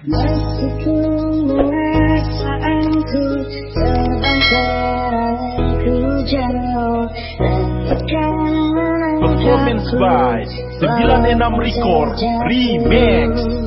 Performance by 96 Record Remix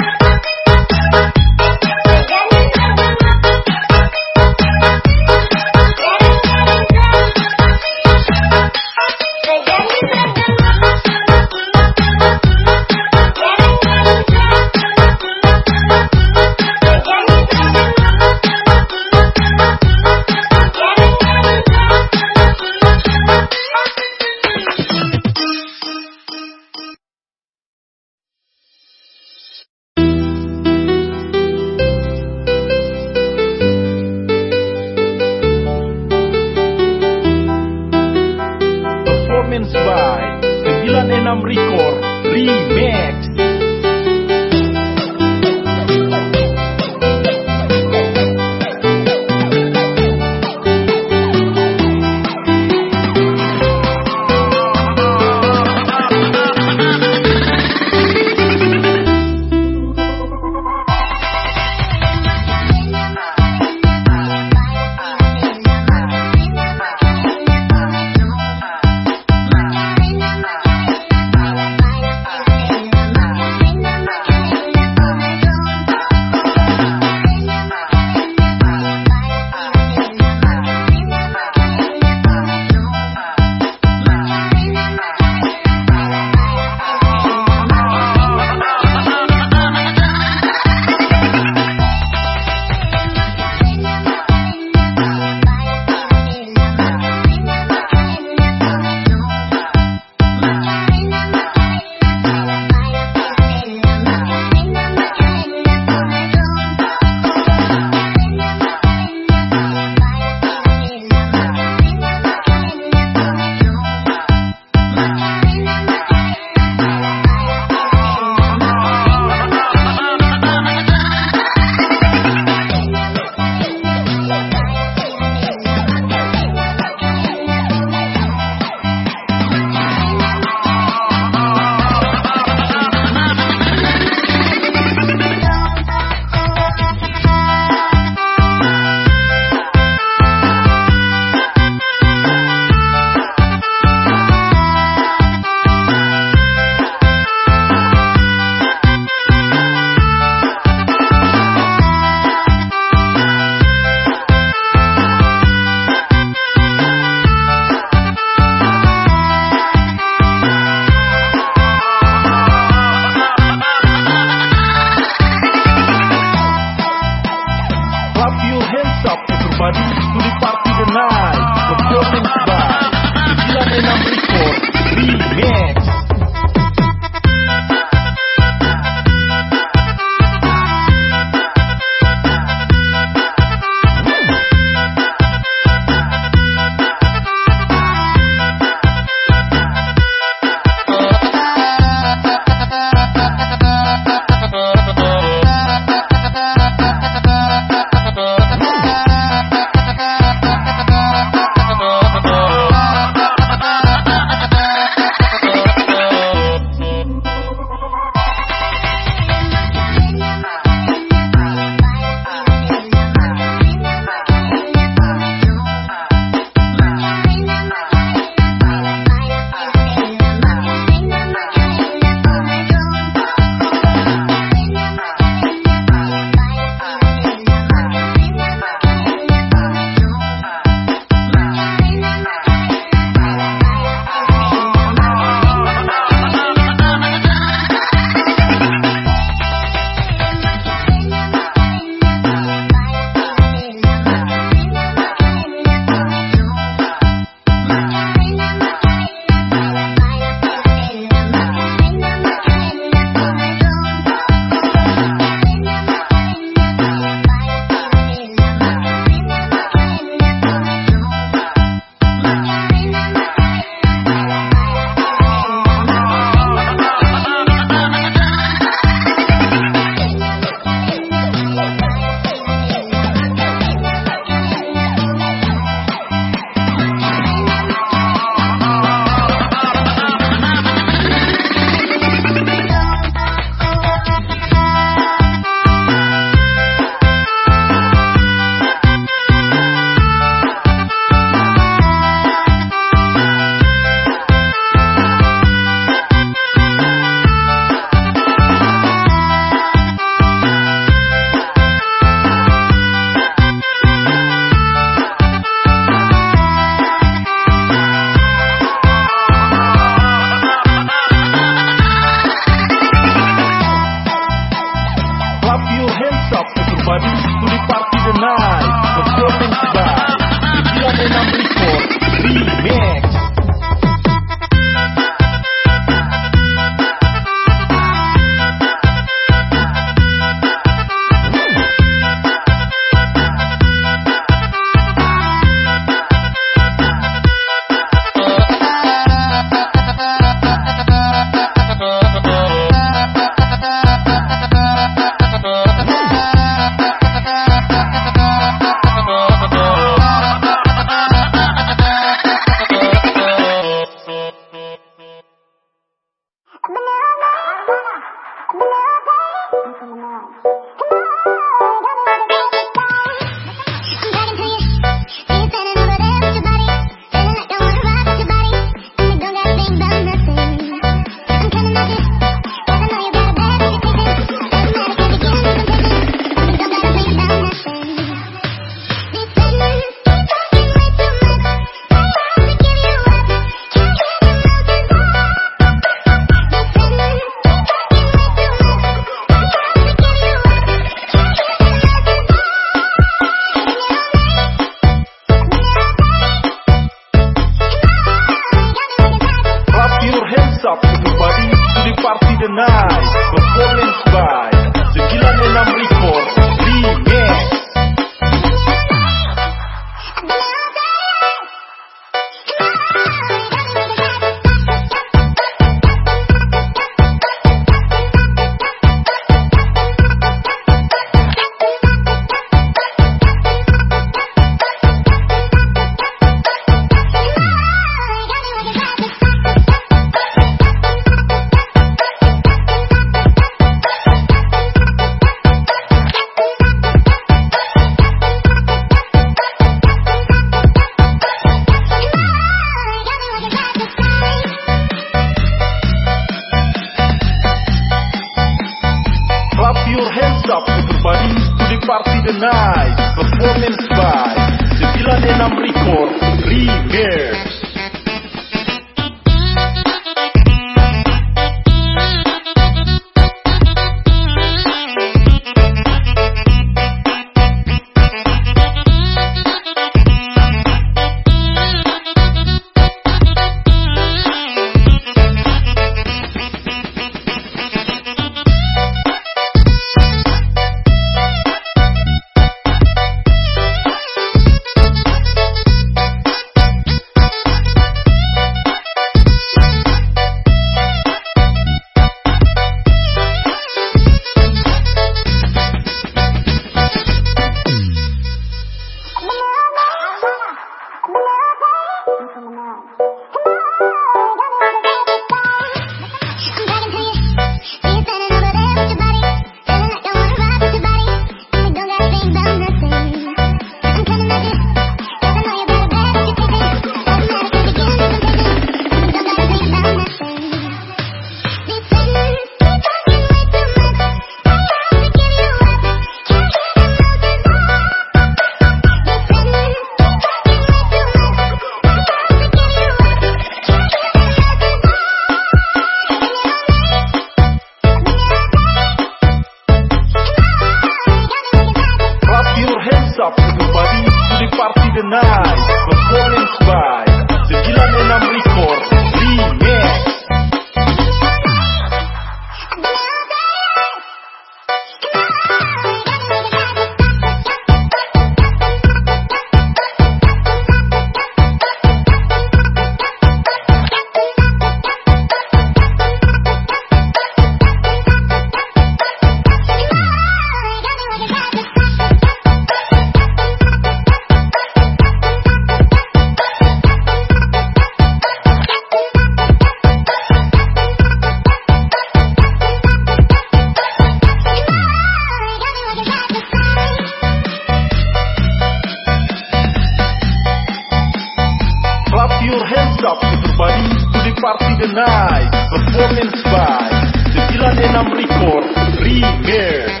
party tonight, performance by The Dylan and Amricor, Remix.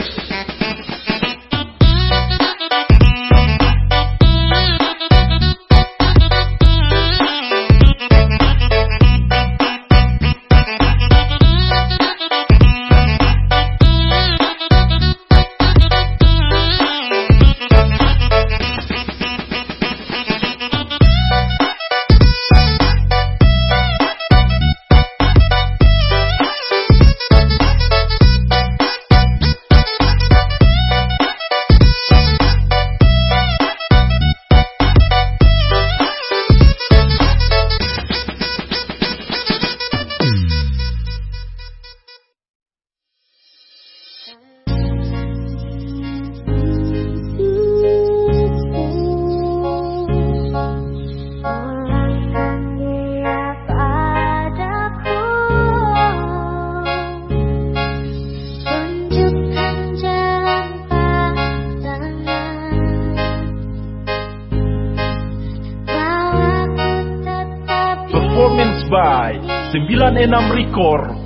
corro.